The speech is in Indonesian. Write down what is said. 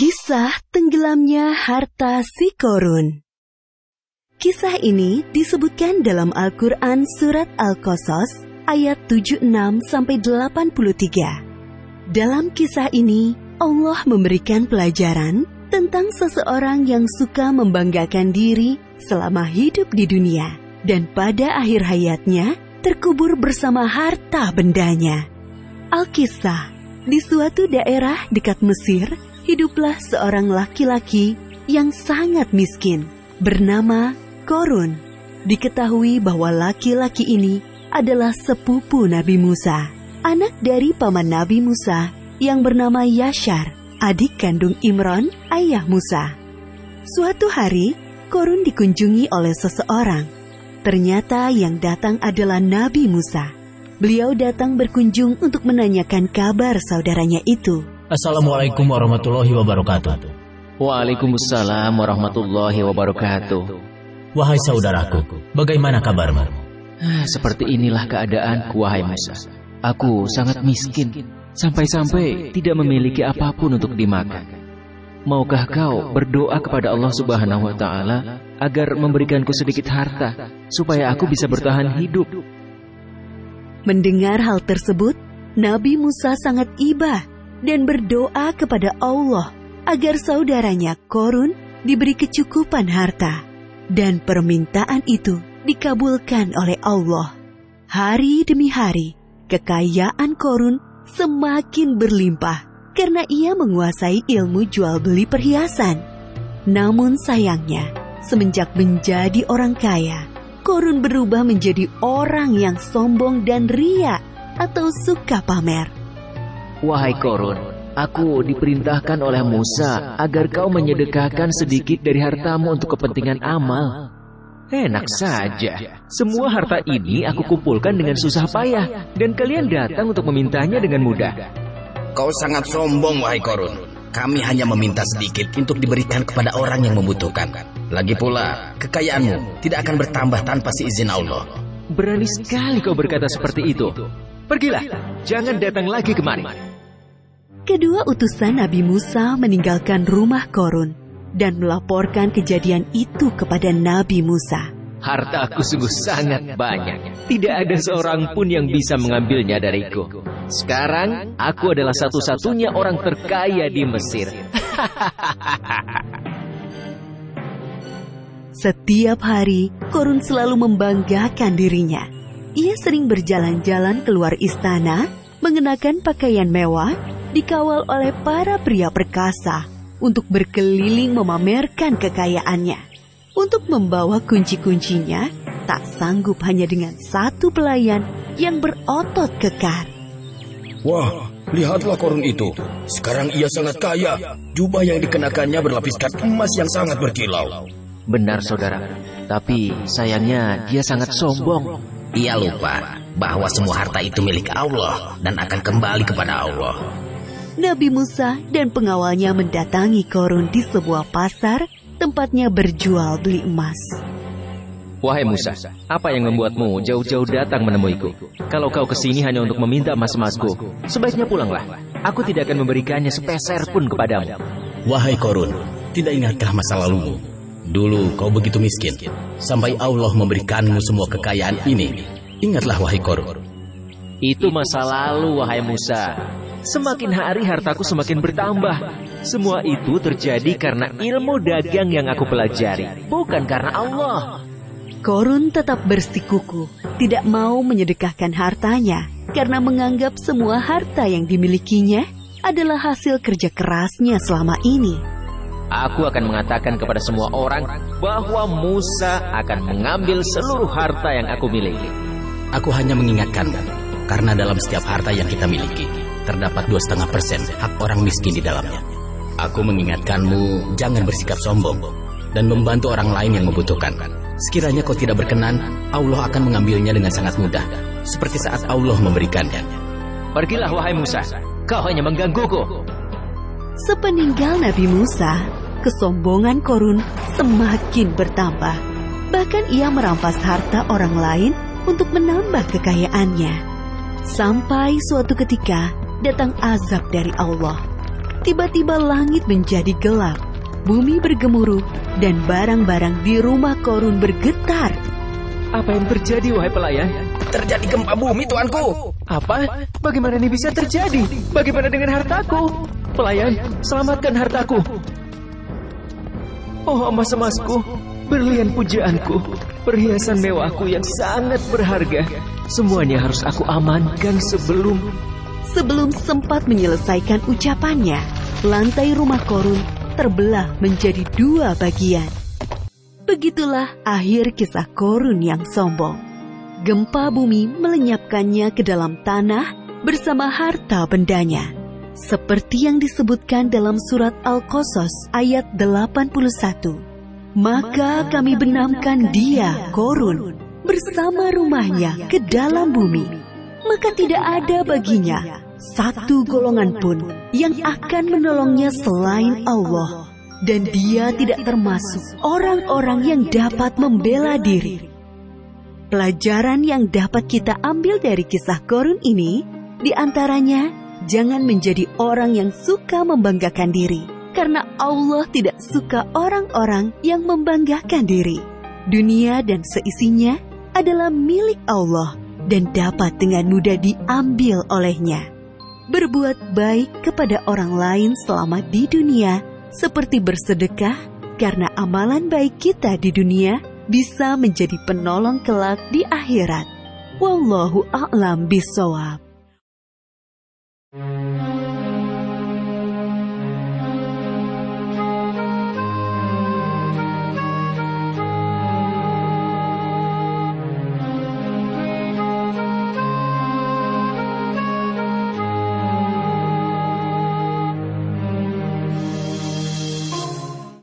Kisah tenggelamnya harta si Korun. Kisah ini disebutkan dalam Al-Quran Surat Al-Qasas ayat 76 sampai 83. Dalam kisah ini, Allah memberikan pelajaran tentang seseorang yang suka membanggakan diri selama hidup di dunia dan pada akhir hayatnya terkubur bersama harta bendanya. Alkisah, di suatu daerah dekat Mesir, hiduplah seorang laki-laki yang sangat miskin bernama Korun. Diketahui bahwa laki-laki ini adalah sepupu Nabi Musa, anak dari paman Nabi Musa yang bernama Yashar, adik kandung Imron, ayah Musa. Suatu hari, Korun dikunjungi oleh seseorang. Ternyata yang datang adalah Nabi Musa. Beliau datang berkunjung untuk menanyakan kabar saudaranya itu. Assalamualaikum warahmatullahi wabarakatuh. Waalaikumsalam warahmatullahi wabarakatuh. Wahai saudaraku, bagaimana kabarmu? Ah, seperti inilah keadaanku, wahai Musa. Aku sangat miskin, sampai-sampai tidak memiliki apa pun untuk dimakan. Maukah kau berdoa kepada Allah Subhanahu wa Ta'ala agar memberikanku sedikit harta supaya aku bisa bertahan hidup? Mendengar hal tersebut, Nabi Musa sangat iba dan berdoa kepada Allah agar saudaranya Korun diberi kecukupan harta. Dan permintaan itu dikabulkan oleh Allah. Hari demi hari, kekayaan Korun semakin berlimpah karena ia menguasai ilmu jual beli perhiasan. Namun sayangnya, semenjak menjadi orang kaya, Korun berubah menjadi orang yang sombong dan ria atau suka pamer. Wahai Korun, aku diperintahkan oleh Musa agar kau menyedekahkan sedikit dari hartamu untuk kepentingan amal. Enak saja. Semua harta ini aku kumpulkan dengan susah payah dan kalian datang untuk memintanya dengan mudah. Kau sangat sombong, wahai Korun. Kami hanya meminta sedikit untuk diberikan kepada orang yang membutuhkan. Lagi pula, kekayaanmu tidak akan bertambah tanpa seizin Allah. Berani sekali kau berkata seperti itu. Pergilah, jangan datang lagi kemari. Kedua utusan Nabi Musa meninggalkan rumah Korun dan melaporkan kejadian itu kepada Nabi Musa. Hartaku sungguh sangat banyak. Tidak ada seorang pun yang bisa mengambilnya dariku. Sekarang, aku adalah satu-satunya orang terkaya di Mesir. Setiap hari, Korun selalu membanggakan dirinya. Ia sering berjalan-jalan keluar istana, mengenakan pakaian mewah, dikawal oleh para pria perkasa untuk berkeliling memamerkan kekayaannya. Untuk membawa kunci-kuncinya, tak sanggup hanya dengan satu pelayan yang berotot kekar. Wah, lihatlah korun itu. Sekarang ia sangat kaya. Jubah yang dikenakannya berlapiskan emas yang sangat berkilau. Benar, saudara. Tapi sayangnya dia sangat sombong. Ia lupa bahwa semua harta itu milik Allah dan akan kembali kepada Allah. Nabi Musa dan pengawalnya mendatangi Korun di sebuah pasar tempatnya berjual beli emas. Wahai Musa, apa yang membuatmu jauh-jauh datang menemuiku? Kalau kau ke sini hanya untuk meminta emas-emasku, sebaiknya pulanglah. Aku tidak akan memberikannya sepeser pun kepadamu. Wahai Korun, tidak ingatkah masa lalumu? Dulu kau begitu miskin, sampai Allah memberikanmu semua kekayaan ini. Ingatlah wahai Korun. Itu masa lalu, wahai Musa. Semakin hari hartaku semakin bertambah. Semua itu terjadi karena ilmu dagang yang aku pelajari, bukan karena Allah. Korun tetap bersikuku, tidak mau menyedekahkan hartanya karena menganggap semua harta yang dimilikinya adalah hasil kerja kerasnya selama ini. Aku akan mengatakan kepada semua orang bahwa Musa akan mengambil seluruh harta yang aku miliki. Aku hanya mengingatkan, karena dalam setiap harta yang kita miliki, terdapat dua setengah persen hak orang miskin di dalamnya. Aku mengingatkanmu, jangan bersikap sombong dan membantu orang lain yang membutuhkan. Sekiranya kau tidak berkenan, Allah akan mengambilnya dengan sangat mudah, seperti saat Allah memberikannya. Pergilah wahai Musa, kau hanya menggangguku. Sepeninggal Nabi Musa, kesombongan Korun semakin bertambah. Bahkan ia merampas harta orang lain untuk menambah kekayaannya. Sampai suatu ketika datang azab dari Allah. Tiba-tiba langit menjadi gelap, bumi bergemuruh, dan barang-barang di rumah Korun bergetar. Apa yang terjadi, wahai pelayan? Terjadi gempa bumi, tuanku. Apa? Bagaimana ini bisa terjadi? Bagaimana dengan hartaku? Pelayan, selamatkan hartaku. Oh emas-emasku, berlian pujaanku, perhiasan mewahku yang sangat berharga. Semuanya harus aku amankan sebelum... Sebelum sempat menyelesaikan ucapannya, lantai rumah Korun terbelah menjadi dua bagian. Begitulah akhir kisah Korun yang sombong. Gempa bumi melenyapkannya ke dalam tanah bersama harta bendanya. Seperti yang disebutkan dalam surat Al-Qasas ayat 81. Maka kami benamkan dia, Korun, bersama rumahnya ke dalam bumi. Maka tidak ada baginya satu golongan pun yang akan menolongnya selain Allah dan dia tidak termasuk orang-orang yang dapat membela diri. Pelajaran yang dapat kita ambil dari kisah Korun ini, di antaranya jangan menjadi orang yang suka membanggakan diri, karena Allah tidak suka orang-orang yang membanggakan diri. Dunia dan seisinya adalah milik Allah dan dapat dengan mudah diambil olehnya. Berbuat baik kepada orang lain selama di dunia seperti bersedekah, karena amalan baik kita di dunia bisa menjadi penolong kelak di akhirat. Wallahu a'lam bisawab.